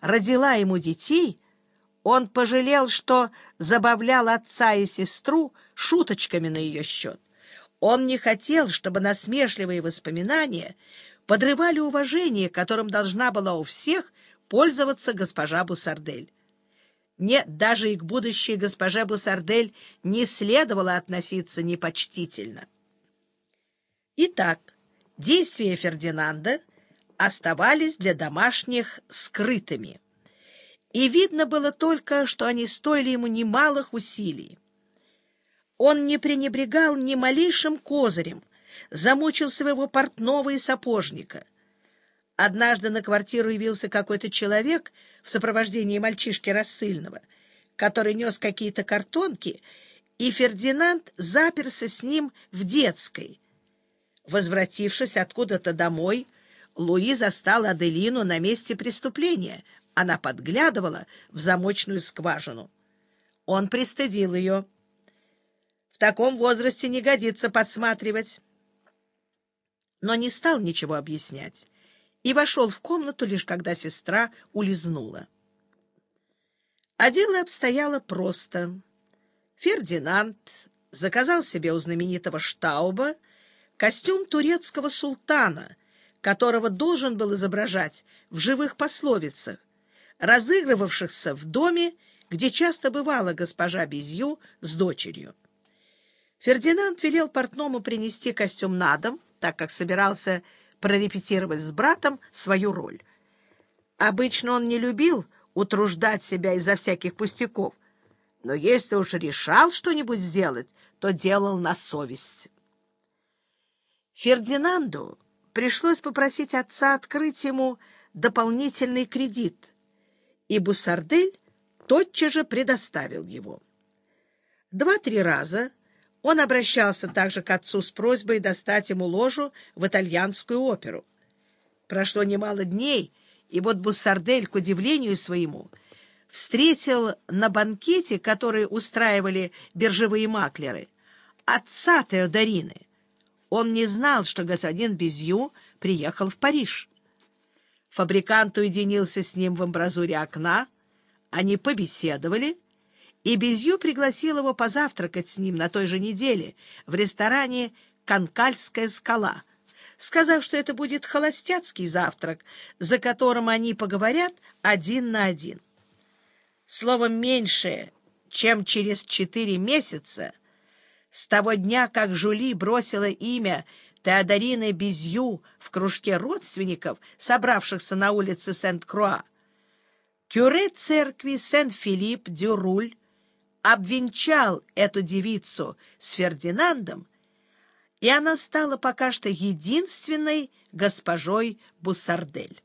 родила ему детей, он пожалел, что забавлял отца и сестру шуточками на ее счет. Он не хотел, чтобы насмешливые воспоминания подрывали уважение, которым должна была у всех пользоваться госпожа Бусардель. Нет, даже и к будущей госпоже Бусардель не следовало относиться непочтительно. Итак, действия Фердинанда оставались для домашних скрытыми, и видно было только, что они стоили ему немалых усилий. Он не пренебрегал ни малейшим козырем, замучил своего портного и сапожника. Однажды на квартиру явился какой-то человек в сопровождении мальчишки рассыльного, который нес какие-то картонки, и Фердинанд заперся с ним в детской. Возвратившись откуда-то домой, Луи застал Аделину на месте преступления. Она подглядывала в замочную скважину. Он пристыдил ее. В таком возрасте не годится подсматривать. Но не стал ничего объяснять и вошел в комнату, лишь когда сестра улизнула. А дело обстояло просто. Фердинанд заказал себе у знаменитого Штауба костюм турецкого султана, которого должен был изображать в живых пословицах, разыгрывавшихся в доме, где часто бывала госпожа Безью с дочерью. Фердинанд велел портному принести костюм на дом, так как собирался прорепетировать с братом свою роль. Обычно он не любил утруждать себя из-за всяких пустяков, но если уж решал что-нибудь сделать, то делал на совесть. Фердинанду пришлось попросить отца открыть ему дополнительный кредит, и Бусардель тотчас же предоставил его. Два-три раза он обращался также к отцу с просьбой достать ему ложу в итальянскую оперу. Прошло немало дней, и вот Буссардель, к удивлению своему, встретил на банкете, который устраивали биржевые маклеры, отца Теодорины. Он не знал, что господин Безью приехал в Париж. Фабрикант уединился с ним в амбразуре окна, они побеседовали — и Безью пригласил его позавтракать с ним на той же неделе в ресторане «Канкальская скала», сказав, что это будет холостяцкий завтрак, за которым они поговорят один на один. Словом, меньше, чем через четыре месяца, с того дня, как Жули бросила имя Теодорины Безью в кружке родственников, собравшихся на улице Сент-Круа, кюре церкви Сент-Филипп-Дюруль обвенчал эту девицу с Фердинандом, и она стала пока что единственной госпожой Буссардель.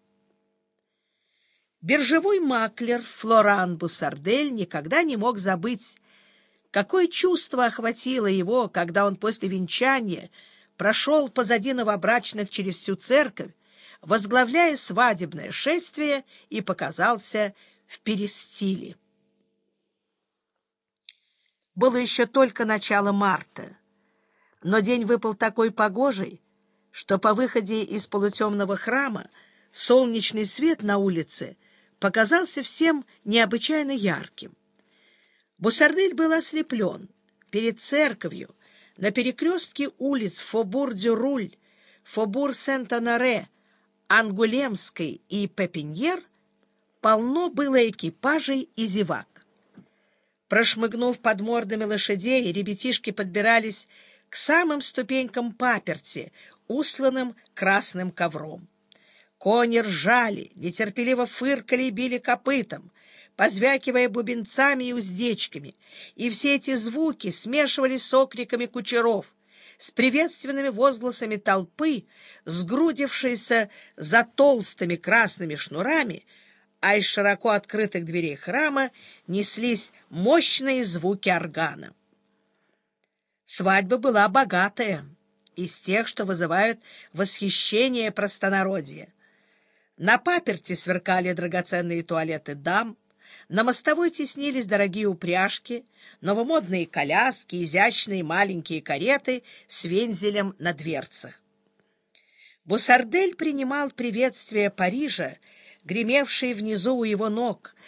Биржевой маклер Флоран Буссардель никогда не мог забыть, какое чувство охватило его, когда он после венчания прошел позади новобрачных через всю церковь, возглавляя свадебное шествие и показался в перестиле. Было еще только начало марта, но день выпал такой погожий, что по выходе из полутемного храма солнечный свет на улице показался всем необычайно ярким. Бусардель был ослеплен. Перед церковью, на перекрестке улиц Фобур-Дюруль, Фобур-Сент-Анаре, Ангулемской и Пепиньер полно было экипажей и зевак. Прошмыгнув под мордами лошадей, ребятишки подбирались к самым ступенькам паперти, усланным красным ковром. Кони ржали, нетерпеливо фыркали и били копытом, позвякивая бубенцами и уздечками, и все эти звуки смешивались с окриками кучеров, с приветственными возгласами толпы, сгрудившейся за толстыми красными шнурами, а из широко открытых дверей храма неслись мощные звуки органа. Свадьба была богатая, из тех, что вызывают восхищение простонародья. На паперти сверкали драгоценные туалеты дам, на мостовой теснились дорогие упряжки, новомодные коляски, изящные маленькие кареты с вензелем на дверцах. Бусардель принимал приветствие Парижа гремевшие внизу у его ног,